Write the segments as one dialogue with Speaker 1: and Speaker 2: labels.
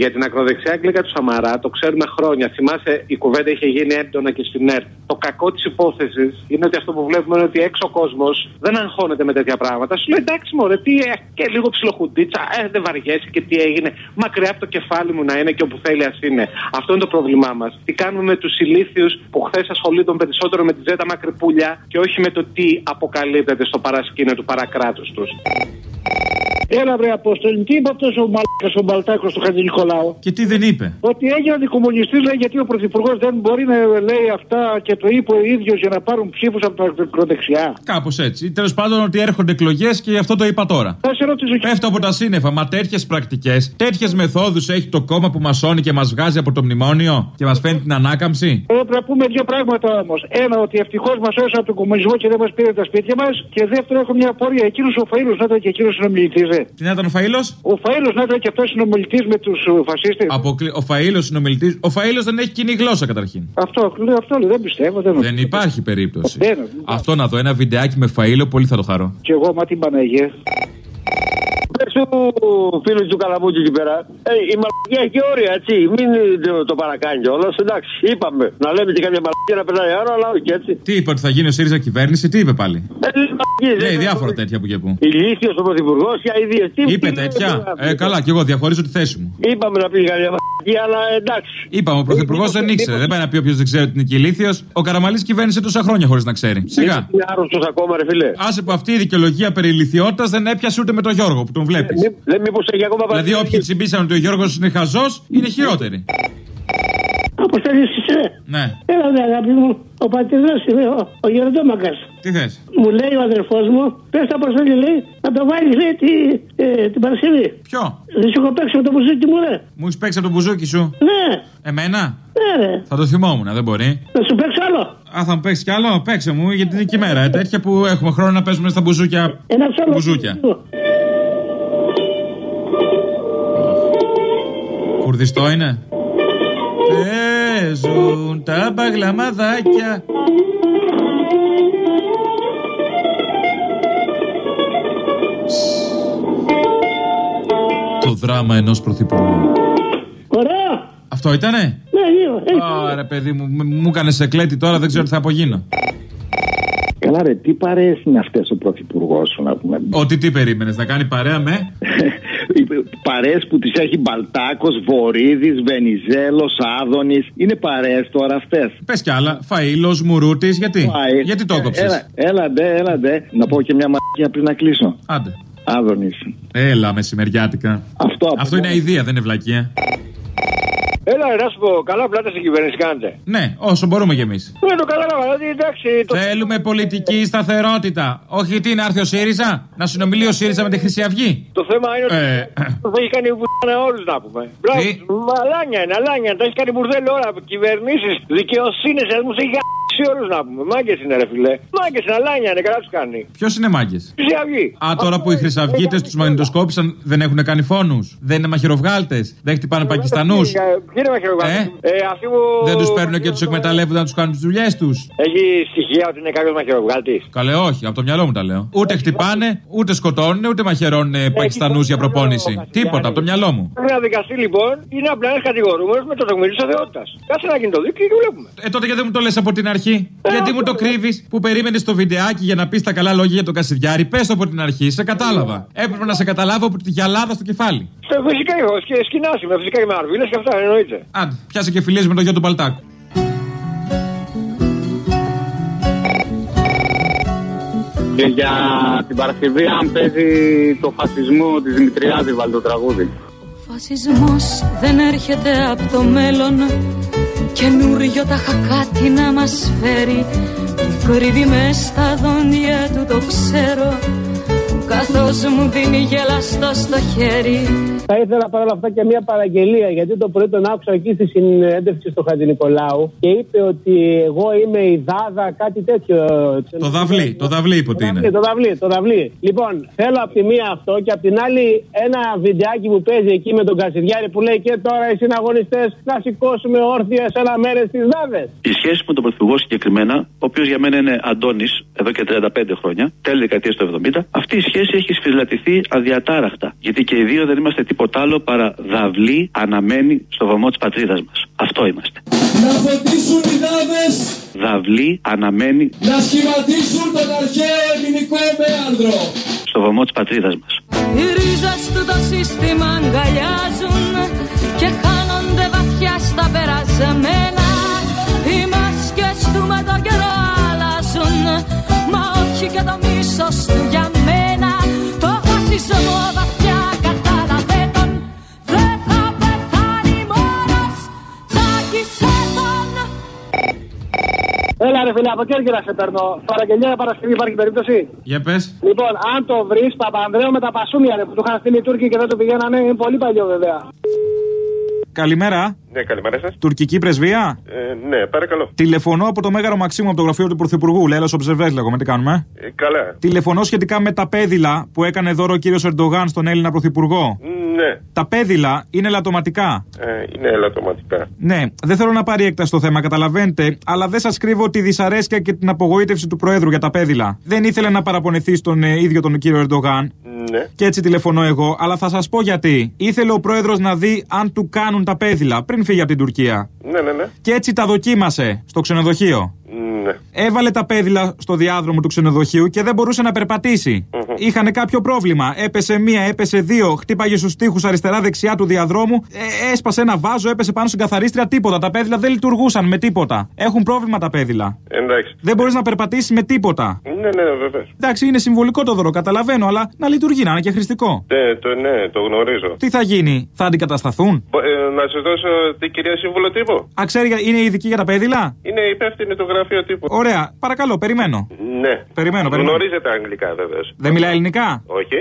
Speaker 1: Για την ακροδεξιά κλίκα του Σαμαρά το ξέρουμε χρόνια. Θυμάσαι, η κουβέντα είχε γίνει έντονα και στην ΕΡΤ. Το κακό της υπόθεσης είναι ότι αυτό που βλέπουμε είναι ότι έξω ο κόσμος δεν αγχώνεται με τέτοια πράγματα. Σου λέει εντάξει, μωρέ, τι ε, και λίγο ψιλοχουντίτσα, ε, δεν βαριέσαι και τι έγινε. Μακριά από το κεφάλι μου να είναι και όπου θέλει ας είναι. Αυτό είναι το πρόβλημά μας. Τι κάνουμε με τους ηλίθιους που χθες ασχολούνται περισσότερο με τη ζέτα μακρυπούλια και όχι με το τι αποκαλύπτεται στο παρασκήνιο του παρακράτους τους.
Speaker 2: Έλα βρε Απόστολη, τι είπε αυτός ο μαλάκας ο Μπαλτάκος του Χατζη Νικολάου;
Speaker 3: Και τι δεν είπε;
Speaker 2: Ότι έγινε αντικομουνιστή λέει γιατί ο Πρωθυπουργός δεν μπορεί να λέει αυτά και το είπε ο ίδιος για να πάρουν ψήφους από τα ακροδεξιά.
Speaker 3: Κάπως έτσι. Τέλος πάντων ότι έρχονται εκλογές και γι' αυτό το είπα τώρα.
Speaker 2: Θα σε ρωτήσω και-
Speaker 3: Πέφτω από τα σύννεφα. Μα τέτοιες πρακτικές, τέτοιες μεθόδους έχει το κόμμα που μασώνει και μας βγάζει από το μνημόνιο και μας φαίνει την ανάκαμψη;
Speaker 2: Πρέπει να πούμε δύο πράγματα όμως. Ένα, ότι ευτυχώς μας έσωσε από τον κομμουνισμό και δεν μας πήρε τα σπίτια μας. Και δεύτερο, έχω μια απορία. Εκείνος ο Φαήλο να ήταν και εκείνος συνομιλητής, ρε.
Speaker 3: Τι να ήταν ο Φαήλο;
Speaker 2: Ο Φαήλο να ήταν και αυτός συνομιλητής με τους φασίστες.
Speaker 3: Αποκλει... Ο Φαήλο συνομιλητή. Ο Φαήλο δεν έχει κοινή γλώσσα καταρχήν.
Speaker 2: Αυτό, λέω, αυτό λέω, δεν πιστεύω. Δεν,
Speaker 3: Δεν υπάρχει περίπτωση.
Speaker 2: Δεν,
Speaker 3: Αυτό να δω, ένα βιντεάκι με Φαήλο, πολύ θα το χαρώ.
Speaker 2: Και εγώ, μα την Παναγία.
Speaker 4: Πες του φίλου του Καλαμούκη εκεί πέρα. Ε, η μαλακία έχει όρια, έτσι. Μην το, το παρακάνει κιόλας. Εντάξει, είπαμε. Να λέμε και κάποια μαλακία να περνάει άλλο, αλλά όχι έτσι.
Speaker 3: Τι είπε ότι θα γίνει ο ΣΥΡΙΖΑ κυβέρνηση, τι είπε πάλι;
Speaker 4: Ε, μαλακίες,
Speaker 3: Λέει
Speaker 4: δεν-
Speaker 3: διάφορα τέτοια που και που.
Speaker 4: Ηλίθιος ο πρωθυπουργός και αειδίε.
Speaker 3: Είπε τέτοια. Ε, καλά, κι εγώ διαχωρίζω τη θέση μου.
Speaker 4: Είπαμε να πει καμιά μαλακία, αλλά εντάξει.
Speaker 3: Είπαμε, ο Πρωθυπουργός δεν ήξερε. Δεν πάει να πει όποιος δεν ξέρει ότι είναι και ηλίθιος. Ο Καραμαλής κυβέρνησε τόσα χρόνια χωρίς να ξέρει. Σιγά.
Speaker 4: Είναι άρρωστος ακόμα, ρε φιλέ.
Speaker 3: Άσε που αυτή η δικαιολογία περί ηλικιότητας δεν έπιασε ούτε με τον Γιώργο που τον βλέπεις.
Speaker 4: Δεν μήπως έχει ακόμα
Speaker 3: Δηλαδή, όποιοι τσιμπήσαν ότι ο Γιώργος είναι χαζός, είναι χειρότεροι.
Speaker 2: Αποστολή είσαι.
Speaker 3: Ναι.
Speaker 2: Έλα, δε, αγάπη μου. Ο πατέρας είναι ο, ο Γεροντόμακας.
Speaker 3: Τι θες;
Speaker 2: Μου λέει ο αδερφός μου, πες τα αποστολή, λέει, να το βάλει, λέει, τη, ε, την Παρασκευή.
Speaker 3: Ποιο;
Speaker 2: Δεν σου έχω παίξει με το μουσική μου, ρε.
Speaker 3: Μου έχεις παίξει από το μπουζούκι σου;
Speaker 2: Ναι,
Speaker 3: Εμένα;
Speaker 2: ναι, ρε.
Speaker 3: Θα το θυμόμουν, δεν μπορεί.
Speaker 2: Να σου παίξω άλλο.
Speaker 3: Α, θα μου παίξεις κι άλλο; Παίξε μου, γιατί είναι και η μέρα. Ε, τέτοια που έχουμε χρόνο να παίζουμε στα μπουζούκια.
Speaker 2: Ένα άλλο.
Speaker 3: Μπουζούκια. Κουρδιστό είναι; Παίζουν τα μπαγλαμαδάκια. Δράμα ενός πρωθυπουργού.
Speaker 2: Ωραία.
Speaker 3: Αυτό ήτανε;
Speaker 2: Ναι, λίγο. έτσι.
Speaker 3: Άρα παιδί μου, μ- μου έκανε εκλέτη τώρα, δεν ξέρω τι θα απογίνω.
Speaker 5: Καλά, ρε, τι παρέες είναι αυτές ο πρωθυπουργός σου, να πούμε.
Speaker 3: Ότι τι περίμενες, να κάνει παρέα με;
Speaker 5: παρέες που τις έχει Μπαλτάκος, Βορύδης, Βενιζέλος, Άδωνης. Είναι παρέες τώρα αυτές.
Speaker 3: Πες κι άλλα. Φαήλο, Μουρούτης, γιατί; Γιατί το έκοψες;
Speaker 5: Έλα, έλα, ντε, έλα, ντε. Να πω και μια μαγεία πριν να κλείσω.
Speaker 3: Άντε.
Speaker 5: Άδωνη.
Speaker 3: Έλα, μεσημεριάτικα.
Speaker 5: Αυτό,
Speaker 3: Αυτό είναι αηδία, δεν είναι βλακεία.
Speaker 4: Έλα, να σου πω, καλά πλάτα στην κυβέρνηση κάνετε.
Speaker 3: Ναι, όσο μπορούμε κι εμείς.
Speaker 4: Δεν το κατάλαβα, δηλαδή εντάξει. Το...
Speaker 3: Θέλουμε πολιτική σταθερότητα. Όχι τι να έρθει ο ΣΥΡΙΖΑ, να συνομιλεί ο ΣΥΡΙΖΑ με τη Χρυσή Αυγή;
Speaker 4: Το θέμα είναι ότι
Speaker 3: Ε,
Speaker 4: το έχει κάνει βουλάνε όλους να πούμε. Μπράβο,
Speaker 3: Τι;
Speaker 4: μαλάνια είναι, αλάνια. Τα έχει κάνει μπουρδέλο όλα. Κυβερνήσεις, δικαιοσύνες, μου έχει γαμπήσει όλου να πούμε. Μάγκε είναι, ρε φιλέ. Μάγκε είναι, αλάνια είναι, καλά του κάνει.
Speaker 3: Ποιο είναι μάγκε.
Speaker 4: Χρυσή Αυγή.
Speaker 3: Α, τώρα που οι Χρυσαυγίτε του μαγνητοσκόπησαν δεν έχουν κάνει φόνου. Δεν είναι μαχαιροβγάλτε. Δεν χτυπάνε Πακιστανού.
Speaker 4: Ποιοι είναι μαχαιροβάτε.
Speaker 3: Ε?
Speaker 4: Ε, αυτοί που.
Speaker 3: Δεν του παίρνουν και του εκμεταλλεύονται να του κάνουν τι δουλειέ του.
Speaker 4: Έχει στοιχεία ότι είναι κάποιο μαχαιροβγάλτη.
Speaker 3: Καλέ, όχι, από το μυαλό μου τα λέω. Ούτε χτυπάνε, ούτε σκοτώνουν, ούτε μαχαιρώνουν Πακιστανού για προπόνηση. Τίποτα, από το μυαλό μου.
Speaker 4: Πρέπει να δικαστεί λοιπόν είναι απλά ένα κατηγορούμενο με το τοκμήριο τη αθεότητα. Κάτσε να γίνει το δίκαιο και βλέπουμε.
Speaker 3: Ε, τότε γιατί δεν μου το λε από την αρχή. Γιατί μου το κρύβεις που περίμενες το βιντεάκι για να πεις τα καλά λόγια για τον Κασιδιάρη. Πες το από την αρχή, σε κατάλαβα. Έπρεπε να σε καταλάβω από τη γυαλάδα στο κεφάλι.
Speaker 4: Στο φυσικά έχω και σκηνάσει με φυσικά και με αρβίλε και αυτά εννοείται.
Speaker 3: Άντε, πιάσε και φιλίες με το γιο του Παλτάκου.
Speaker 6: Και για την Παρασκευή, αν παίζει το φασισμό της Δημητριάδης, βάλει το τραγούδι.
Speaker 7: Φασισμός δεν έρχεται από το μέλλον Καινούριο τα χακάτι να μας φέρει. Κρύβει μες στα δόντια του το ξέρω Καθώς μου δίνει γελαστό στο χέρι
Speaker 8: Θα ήθελα παρόλα αυτά και μια παραγγελία, γιατί το πρωί τον άκουσα εκεί στη συνέντευξη στο Χατζη Νικολάου και είπε ότι εγώ είμαι η Δάδα, κάτι τέτοιο.
Speaker 3: Το δαυλί, το δαυλί είπε ότι είναι.
Speaker 8: Το δαυλί, το δαυλί. Λοιπόν, θέλω από τη μία αυτό και από την άλλη ένα βιντεάκι που παίζει εκεί με τον Κασιδιάρη που λέει και τώρα οι συναγωνιστές να σηκώσουμε όρθια σε ένα μέρε τι Δάδε.
Speaker 9: Η σχέση με τον Πρωθυπουργό συγκεκριμένα, ο οποίος για μένα είναι Αντώνης εδώ και 35 χρόνια, τέλη δεκαετίας του 70, αυτή η σχέση σχέση έχει σφυλατηθεί αδιατάραχτα. Γιατί και οι δύο δεν είμαστε τίποτα άλλο παρά δαυλοί αναμένοι στο βωμό της πατρίδας μας. Αυτό είμαστε.
Speaker 10: Να φωτίσουν οι δάβες,
Speaker 9: Δαυλοί αναμένοι
Speaker 10: να σχηματίσουν τον αρχαίο ελληνικό μέανδρο.
Speaker 9: στο βωμό της πατρίδας μας.
Speaker 7: Οι ρίζες του το σύστημα αγκαλιάζουν και χάνονται βαθιά στα περασμένα. Οι μάσκες του με το καιρό αλλάζουν, μα όχι και το μίσος του για μένα. Το φασισμό βαθιά κατάλαβε τον, δεν θα πεθάνει μόνος, τσάκισε τον.
Speaker 8: Έλα ρε φίλε, από Κέρκυρα σε παίρνω. Παραγγελία για Παρασκευή υπάρχει περίπτωση;
Speaker 3: Για πες.
Speaker 8: Λοιπόν, αν το βρεις, Παπανδρέο με τα πασούμια ρε, που του είχαν στείλει οι Τούρκοι και δεν το πηγαίνανε, είναι πολύ παλιό βέβαια.
Speaker 3: Καλημέρα.
Speaker 11: Ναι, καλημέρα σας.
Speaker 3: Τουρκική πρεσβεία;
Speaker 11: Ε, ναι, παρακαλώ.
Speaker 3: Τηλεφωνώ από το Μέγαρο Μαξίμου από το γραφείο του Πρωθυπουργού. Λέω Observers λέγομαι, τι κάνουμε;
Speaker 11: Ε, καλά.
Speaker 3: Τηλεφωνώ σχετικά με τα πέδιλα που έκανε δώρο ο κύριος Ερντογάν στον Έλληνα Πρωθυπουργό.
Speaker 11: Ναι,
Speaker 3: Τα πέδιλα είναι λατωματικά.
Speaker 11: ε, είναι ελαττωματικά.
Speaker 3: Ναι, δεν θέλω να πάρει έκταση το θέμα, καταλαβαίνετε, αλλά δεν σας κρύβω τη δυσαρέσκεια και την απογοήτευση του Προέδρου για τα πέδιλα. Δεν ήθελε να παραπονεθεί στον ε, ίδιο τον κύριο Ερντογάν.
Speaker 11: Ναι.
Speaker 3: Και έτσι τηλεφωνώ εγώ, αλλά θα σας πω γιατί. Ήθελε ο Πρόεδρος να δει αν του κάνουν τα πέδιλα πριν φύγει από την Τουρκία.
Speaker 11: Ναι, ναι, ναι.
Speaker 3: Και έτσι τα δοκίμασε στο ξενοδοχείο.
Speaker 11: Ναι.
Speaker 3: Έβαλε τα πέδιλα στο διάδρομο του ξενοδοχείου και δεν μπορούσε να περπατήσει. Είχαν κάποιο πρόβλημα. Έπεσε μία, έπεσε δύο, χτύπαγε στους τοίχου αριστερά-δεξιά του διαδρόμου, ε, έσπασε ένα βάζο, έπεσε πάνω στην καθαρίστρια, τίποτα. Τα πέδιλα δεν λειτουργούσαν με τίποτα. Έχουν πρόβλημα τα πέδιλα.
Speaker 11: Εντάξει.
Speaker 3: Δεν μπορείς να περπατήσεις με τίποτα.
Speaker 11: Ναι, ναι, βεβαίως.
Speaker 3: Εντάξει, είναι συμβολικό το δώρο, καταλαβαίνω, αλλά να λειτουργεί, να είναι και χρηστικό.
Speaker 11: Ναι, το, ναι, το γνωρίζω.
Speaker 3: Τι θα γίνει, θα αντικατασταθούν;
Speaker 11: Μπο- ε, να σας δώσω την κυρία σύμβουλο τύπου.
Speaker 3: Α, ξέρει, είναι ειδική για τα πέδιλα;
Speaker 11: Είναι υπεύθυνη το γραφείο τύπου.
Speaker 3: Ωραία, παρακαλώ, περιμένω.
Speaker 11: Ναι.
Speaker 3: Περιμένω, περιμένω.
Speaker 11: Γνωρίζετε αγγλικά βεβαίως.
Speaker 3: Δεν μιλάει ελληνικά;
Speaker 11: Όχι.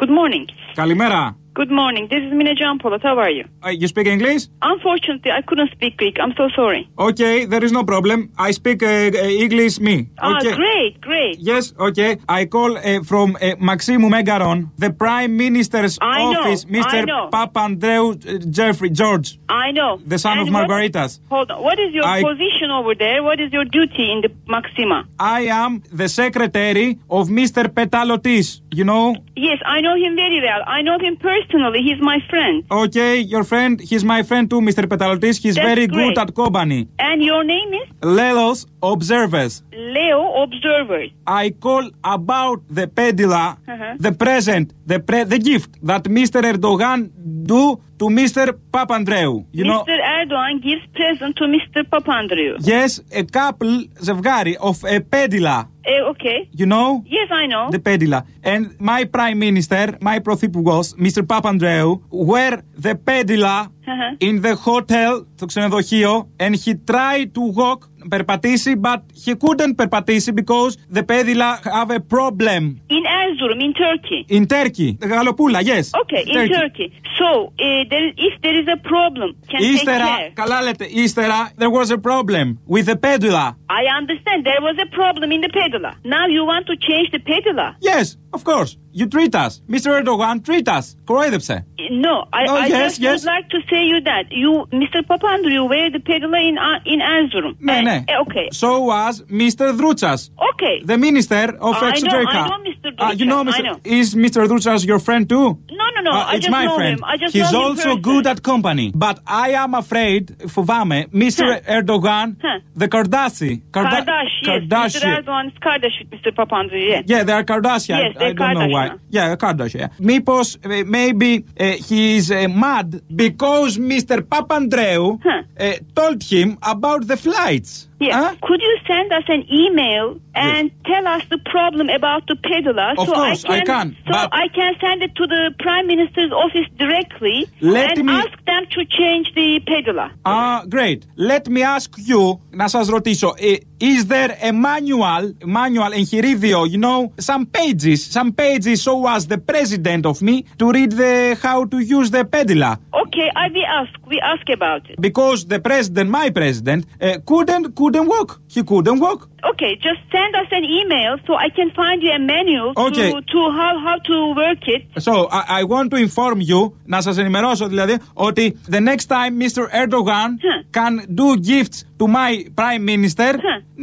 Speaker 12: Good morning.
Speaker 3: Καλημέρα.
Speaker 12: Good morning. This is Mina Jampoulos. How are you?
Speaker 3: Uh, you speak English?
Speaker 12: Unfortunately, I couldn't speak Greek. I'm so sorry.
Speaker 3: Okay, there is no problem. I speak uh, uh, English me.
Speaker 12: Ah,
Speaker 3: Okay.
Speaker 12: great, great.
Speaker 3: Yes, okay. I call uh, from uh, Maximu Megaron, the Prime Minister's
Speaker 12: I know,
Speaker 3: office, Mr.
Speaker 12: Know.
Speaker 3: Papandreou uh, Jeffrey George,
Speaker 12: I know.
Speaker 3: the son
Speaker 12: And
Speaker 3: of
Speaker 12: what-
Speaker 3: Margaritas.
Speaker 12: hold on. What is your
Speaker 3: I-
Speaker 12: position over there? What is your duty in the Maxima?
Speaker 3: I am the secretary of Mr. Petalotis. You know?
Speaker 12: Yes, I know him very well. I know him personally He's my friend.
Speaker 3: Okay, your friend, he's my friend too, Mr. Petalotis. He's
Speaker 12: That's
Speaker 3: very good
Speaker 12: great.
Speaker 3: at company.
Speaker 12: And your name is
Speaker 3: Lelos Observers.
Speaker 12: Leo Observer.
Speaker 3: I call about the pedila,
Speaker 12: Uh-huh.
Speaker 3: the present, the pre- the gift that Mr. Erdogan do to Mr. Papandreou. You know,
Speaker 12: Mr. Erdogan gives present to Mr. Papandreou.
Speaker 3: yes, a couple, ζευγάρι of a pedila.
Speaker 12: Eh, okay.
Speaker 3: You know?
Speaker 12: Yes, I know.
Speaker 3: The pedila. And my prime minister, my πρωθυπουργός, Mr. Papandreou, were the pedila
Speaker 12: Uh-huh.
Speaker 3: in the hotel, το ξενοδοχείο, and he tried to walk, περπατήσει, but he couldn't περπατήσει because the pedila have a problem.
Speaker 12: In Erzurum, in Turkey.
Speaker 3: In Turkey. Γαλοπούλα, yes.
Speaker 12: Okay, in Turkey. So, uh, there, if there is a problem, can
Speaker 3: Ύστερα,
Speaker 12: take care.
Speaker 3: καλά λέτε, ύστερα, there was a problem with the pedula.
Speaker 12: I understand there was a problem in the pedala. Now you want to change the pedala.
Speaker 3: Yes, of course. you treat us. Mr. Erdogan, treat us. Correctly.
Speaker 12: No, I,
Speaker 3: oh,
Speaker 12: I
Speaker 3: yes,
Speaker 12: just
Speaker 3: yes.
Speaker 12: would like to say you that. You, Mr. Papandreou, wear the peddler in, uh, in Erzurum.
Speaker 3: No, no.
Speaker 12: Eh, okay.
Speaker 3: So was Mr. Druchas.
Speaker 12: Okay.
Speaker 3: The Minister of uh, Exchequer.
Speaker 12: I know, I know Mr.
Speaker 3: Druchas. Uh, you know, Mr.
Speaker 12: Know.
Speaker 3: Is Mr. Druchas your friend too?
Speaker 12: no.
Speaker 3: Uh,
Speaker 12: I
Speaker 3: it's
Speaker 12: just
Speaker 3: my
Speaker 12: know
Speaker 3: friend.
Speaker 12: him. I just
Speaker 3: He's also
Speaker 12: person.
Speaker 3: good at company. But I am afraid, Fuvame, Mr. Huh. Erdogan,
Speaker 12: huh.
Speaker 3: the Kardashi. Karda- Kardashian.
Speaker 12: Kardashian. Mr. Mr. Papandreou. Yeah,
Speaker 3: they are Kardashi.
Speaker 12: Yes, they're I
Speaker 3: don't know why. Yeah, Kardashian. Mipos, uh, maybe uh, he is uh, mad because Mr. Papandreou huh. told him about the flights.
Speaker 12: Yeah.
Speaker 3: Huh?
Speaker 12: Could you send us an email and tell us the problem about the pedala?
Speaker 3: Of
Speaker 12: so
Speaker 3: course,
Speaker 12: I
Speaker 3: I
Speaker 12: can,
Speaker 3: can,
Speaker 12: So
Speaker 3: but-
Speaker 12: I can send it to the Prime Minister's office directly
Speaker 3: Let
Speaker 12: and
Speaker 3: me-
Speaker 12: ask them to change the pedala.
Speaker 3: Ah, great. Let me ask you, να σας ρωτήσω, ε, is there a manual, manual in enchiridio, you know, some pages, some pages, so was the president of me to read the how to use the pedila?
Speaker 12: Okay, I will ask. We ask about it
Speaker 3: because the president, my president, uh, couldn't couldn't walk. He couldn't walk
Speaker 12: Okay, just send us an email so I can find you a manual
Speaker 3: Okay.
Speaker 12: to, to how, how to work it.
Speaker 3: So I, I want to inform you, να σας ενημερώσω δηλαδή, ότι the next time Mr. Erdogan can do gifts to my prime minister,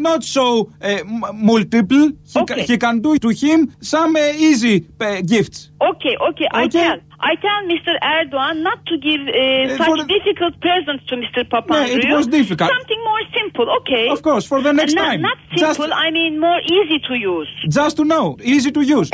Speaker 3: not so uh, m- multiple. He, ca-
Speaker 12: Okay.
Speaker 3: he can do to him some uh, easy uh, gifts.
Speaker 12: Okay, okay, I
Speaker 3: Okay.
Speaker 12: tell. I tell Mr. Erdogan not to give uh,
Speaker 3: for
Speaker 12: such
Speaker 3: the-
Speaker 12: difficult presents to Mr. Papandreou.
Speaker 3: it was difficult.
Speaker 12: Something more simple, okay?
Speaker 3: Of course, for the next
Speaker 12: not,
Speaker 3: time.
Speaker 12: Not
Speaker 3: Just-
Speaker 12: I mean more easy to use.
Speaker 3: Just to know, easy to use.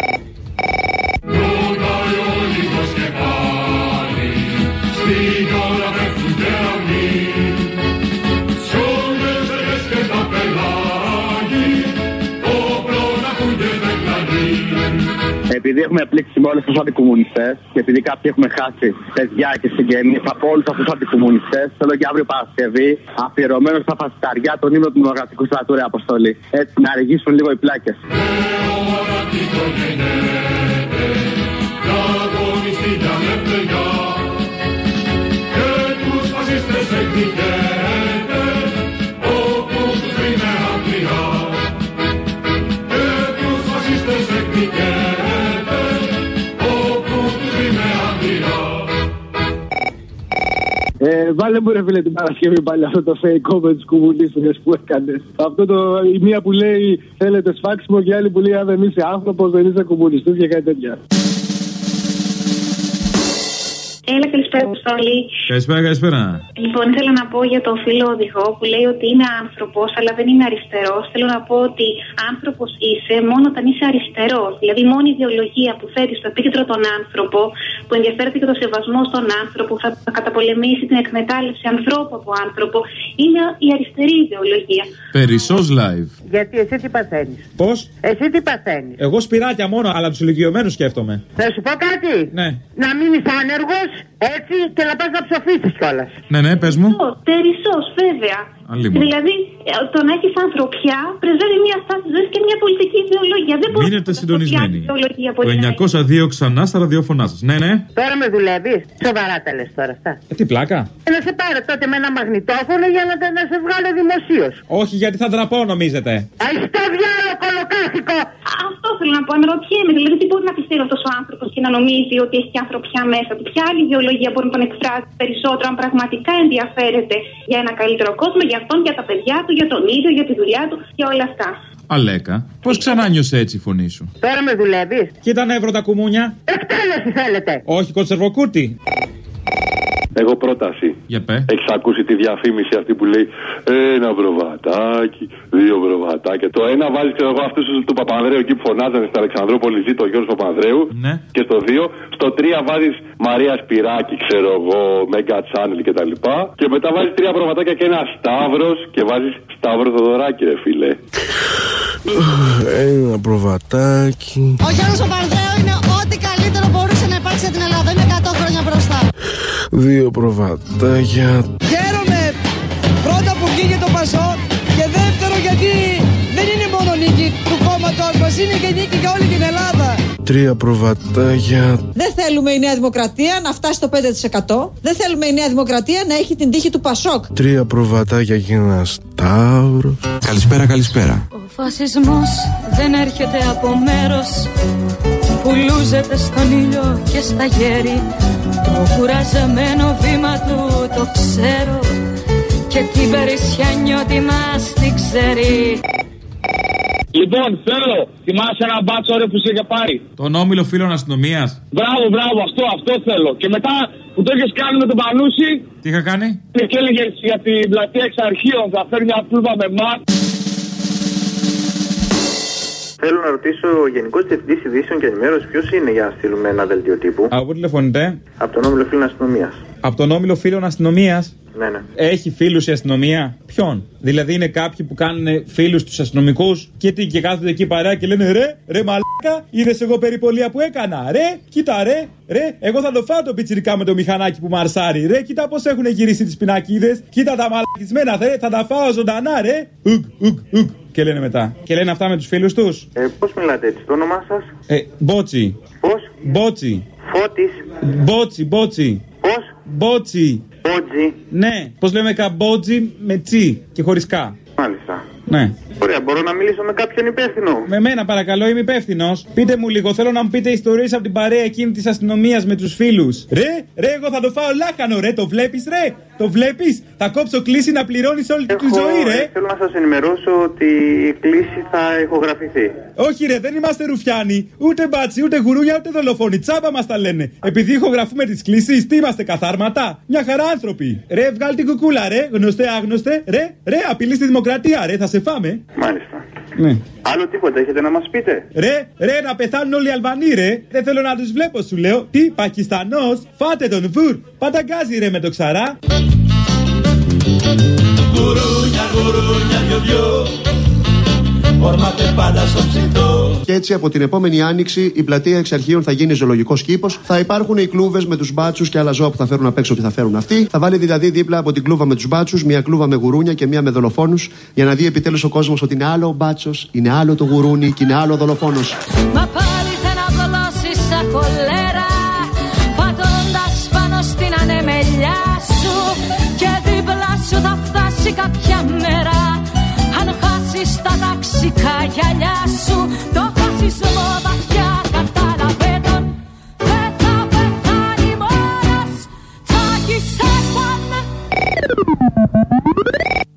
Speaker 13: Επειδή έχουμε πλήξει με όλους τους αντικομουνιστές και επειδή κάποιοι έχουμε χάσει παιδιά και συγγενείς από όλους αυτούς τους αντικομουνιστές, θέλω και αύριο Παρασκευή αφιερωμένος στα φασισταριά τον ύμνο του Μονογραφικού Στρατού Ρε Αποστολή. Έτσι να αργήσουν λίγο οι πλάκες.
Speaker 14: Ε, βάλε μου ρε φίλε την Παρασκευή πάλι αυτό το fake με τους κομμουνίστες που έκανες. Αυτό το, η μία που λέει θέλετε σφάξιμο και η άλλη που λέει αν δεν είσαι άνθρωπος δεν είσαι κομμουνιστής και κάτι τέτοια.
Speaker 15: Έλα, καλησπέρα, Αποστόλη.
Speaker 3: Καλησπέρα, καλησπέρα.
Speaker 15: Λοιπόν, ήθελα να πω για το φίλο οδηγό που λέει ότι είναι άνθρωπος, αλλά δεν είναι αριστερός. Θέλω να πω ότι άνθρωπος είσαι μόνο όταν είσαι αριστερός. Δηλαδή, η μόνη ιδεολογία που θέτεις στο επίκεντρο τον άνθρωπο, που ενδιαφέρεται για το σεβασμό στον άνθρωπο, που θα καταπολεμήσει την εκμετάλλευση ανθρώπου από άνθρωπο, είναι η αριστερή ιδεολογία.
Speaker 3: Περισσός live.
Speaker 16: Γιατί εσύ τι παθαίνεις;
Speaker 3: Πώς;
Speaker 16: Εσύ τι παθαίνεις;
Speaker 3: Εγώ σπυράκια μόνο, αλλά τους ηλικιωμένους σκέφτομαι.
Speaker 16: Θα σου πω κάτι;
Speaker 3: Ναι.
Speaker 16: Να μείνεις άνεργος έτσι και να πας να ψοφήσεις κιόλας.
Speaker 3: Ναι, ναι, πες μου.
Speaker 15: Περισσός, βέβαια.
Speaker 3: Αλλήμον.
Speaker 15: Δηλαδή, ε, το να έχεις ανθρωπιά πρεσβεύει μια στάση ζωής και μια πολιτική ιδεολογία. Δεν μπορεί
Speaker 3: Μείνετε συντονισμένοι.
Speaker 15: ιδεολογία
Speaker 3: Το 902 ξανά στα ραδιόφωνά σας. Ναι, ναι.
Speaker 16: Τώρα με δουλεύει. Σοβαρά τα λες τώρα αυτά.
Speaker 3: Ε, τι πλάκα.
Speaker 16: Ε, να σε πάρω τότε με ένα μαγνητόφωνο για να, να σε βγάλω δημοσίως.
Speaker 3: Όχι, γιατί θα ντραπώ, νομίζετε.
Speaker 16: Αϊστό διάλογο κολοκάθικο.
Speaker 15: Αυτό θέλω να πω. Αναρωτιέμαι. Δηλαδή, τι μπορεί να πιστεύει αυτός ο άνθρωπος και να νομίζει ότι έχει και ανθρωπιά μέσα του; Ποια άλλη ιδεολογία μπορεί να τον εκφράσει περισσότερο, αν πραγματικά ενδιαφέρεται για ένα καλύτερο κόσμο, για αυτόν, για τα παιδιά του, για τον ίδιο, για τη δουλειά του, για όλα αυτά;
Speaker 3: Αλέκα, πώς ξανά νιώσε έτσι η φωνή σου;
Speaker 16: Τώρα με δουλεύεις;
Speaker 3: Κοίτα νεύρο τα κουμούνια.
Speaker 16: Εκτέλεση θέλετε.
Speaker 3: Όχι, κονσερβοκούτι.
Speaker 17: Εγώ πρόταση.
Speaker 3: Για πέ.
Speaker 17: Έχεις ακούσει τη διαφήμιση αυτή που λέει Ένα προβατάκι, δύο προβατάκια. Το ένα βάζει, ξέρω εγώ, αυτούς του Παπανδρέου εκεί που φωνάζανε στην Αλεξανδρούπολη, ζει το Γιώργο Παπανδρέου.
Speaker 3: Ναι.
Speaker 17: Και στο δύο. Στο τρία βάζει Μαρία Σπυράκη, ξέρω εγώ, Mega Channel κτλ. Και, και μετά βάζει τρία προβατάκια και ένα Σταύρος και βάζει Σταύρο Θοδωράκη, ρε φίλε.
Speaker 18: Ένα προβατάκι.
Speaker 6: Ο Γιώργος Παπανδρέου
Speaker 18: Δύο προβατάκια.
Speaker 19: Χαίρομαι πρώτα που βγήκε το Πασό και δεύτερο γιατί δεν είναι μόνο νίκη του κόμματος μας, είναι και νίκη για όλη την Ελλάδα.
Speaker 18: Τρία προβατάκια.
Speaker 19: Δεν θέλουμε η Νέα Δημοκρατία να φτάσει στο 5%. Δεν θέλουμε η Νέα Δημοκρατία να έχει την τύχη του Πασόκ.
Speaker 18: Τρία προβατάκια και ένα σταύρο.
Speaker 20: Καλησπέρα, καλησπέρα.
Speaker 7: Ο φασισμός δεν έρχεται από μέρος που λούζεται στον ήλιο και στα γέρη το κουραζεμένο βήμα του το ξέρω και την περισσιά νιώτη μας την ξέρει
Speaker 11: Λοιπόν, θέλω, θυμάσαι ένα μπάτσο ρε που σε είχε πάρει.
Speaker 3: Τον όμιλο φίλων αστυνομίας.
Speaker 11: Μπράβο, μπράβο, αυτό, αυτό θέλω. Και μετά που το είχες κάνει με τον Πανούση.
Speaker 3: Τι είχα κάνει;
Speaker 11: Και έλεγες για την πλατεία εξ αρχείων θα φέρει μια πλούβα με μάτς.
Speaker 21: Θέλω να ρωτήσω ο Γενικό Διευθυντή Ειδήσεων και Ενημέρωσης ποιος είναι για να στείλουμε ένα δελτίο τύπου;
Speaker 3: Από πού τηλεφωνείτε;
Speaker 21: Από τον όμιλο φίλων αστυνομίας.
Speaker 3: Από τον όμιλο φίλων αστυνομίας;
Speaker 21: Ναι, ναι.
Speaker 3: Έχει φίλους η αστυνομία; Ποιον; Δηλαδή είναι κάποιοι που κάνουν φίλους τους αστυνομικούς και τι και κάθονται εκεί παρέα και λένε ρε, ρε μαλάκα, είδες εγώ περιπολία που έκανα. Ρε, κοίτα ρε, ρε, εγώ θα το φάω το πιτσιρικά με το μηχανάκι που μαρσάρει. Ρε, κοίτα πώς έχουν γυρίσει τις πινακίδες. Κοίτα τα μαλακισμένα, ρε, θα τα φάω ζωντανά, ρε. Ουγ, ουγ, ουγ. Και λένε μετά. Και λένε αυτά με τους φίλους τους.
Speaker 21: Ε, Πώς μιλάτε έτσι, το όνομά σας;
Speaker 3: Ε, μπότσι.
Speaker 21: Πώς;
Speaker 3: Μπότσι.
Speaker 21: Φώτης.
Speaker 3: Μπότσι, μπότσι.
Speaker 21: Πώς;
Speaker 3: Μπότσι.
Speaker 21: Μπότζι.
Speaker 3: Ναι, πώς λέμε καμπότζι με τσι και χωρίς κα.
Speaker 21: Μάλιστα.
Speaker 3: Ναι.
Speaker 21: Ωραία, μπορώ να μιλήσω με κάποιον υπεύθυνο.
Speaker 3: Με μένα παρακαλώ, είμαι υπεύθυνος. Πείτε μου λίγο, θέλω να μου πείτε ιστορίες από την παρέα εκείνη της αστυνομίας με τους φίλους. Ρε, ρε, εγώ θα το φάω λάχανο, ρε, το βλέπεις, ρε. Το βλέπεις, θα κόψω κλίση να πληρώνεις όλη τη ζωή, ρε.
Speaker 21: Θέλω να σας ενημερώσω ότι η κλίση θα ηχογραφηθεί.
Speaker 3: Όχι, ρε, δεν είμαστε ρουφιάνοι. Ούτε μπάτσι, ούτε γουρούνια, ούτε δολοφόνοι. Τσάμπα μας τα λένε. Επειδή ηχογραφούμε τις κλήσει, τι είμαστε καθάρματα; Μια χαρά άνθρωποι. Ρε, βγάλ την κουκούλα, ρε. Γνωστέ, άγνωστε. Ρε, ρε, απειλή στη δημοκρατία, ρε. Θα σε φάμε.
Speaker 21: Μάλιστα.
Speaker 3: Ναι.
Speaker 21: Άλλο τίποτα έχετε να μας πείτε;
Speaker 3: Ρε, ρε, να πεθάνουν όλοι οι Αλβανοί, ρε. Δεν θέλω να τους βλέπω, σου λέω. Τι, Πακιστανός, φάτε τον βουρ. Πανταγκάζει, ρε, με το ξαρά.
Speaker 10: Γουρούνια, γουρούνια, δυο δυο Ορμάτε πάντα στο ψητό
Speaker 22: Και έτσι από την επόμενη άνοιξη η πλατεία εξ αρχείων θα γίνει ζωολογικός κήπος. Θα υπάρχουν οι κλούβες με τους μπάτσους και άλλα ζώα που θα φέρουν απ' έξω ότι θα φέρουν αυτοί. Θα βάλει δηλαδή δίπλα από την κλούβα με τους μπάτσους μια κλούβα με γουρούνια και μια με δολοφόνους. Για να δει επιτέλους ο κόσμος ότι είναι άλλο ο μπάτσος, είναι άλλο το γουρούνι και είναι άλλο ο
Speaker 7: δολοφόνος.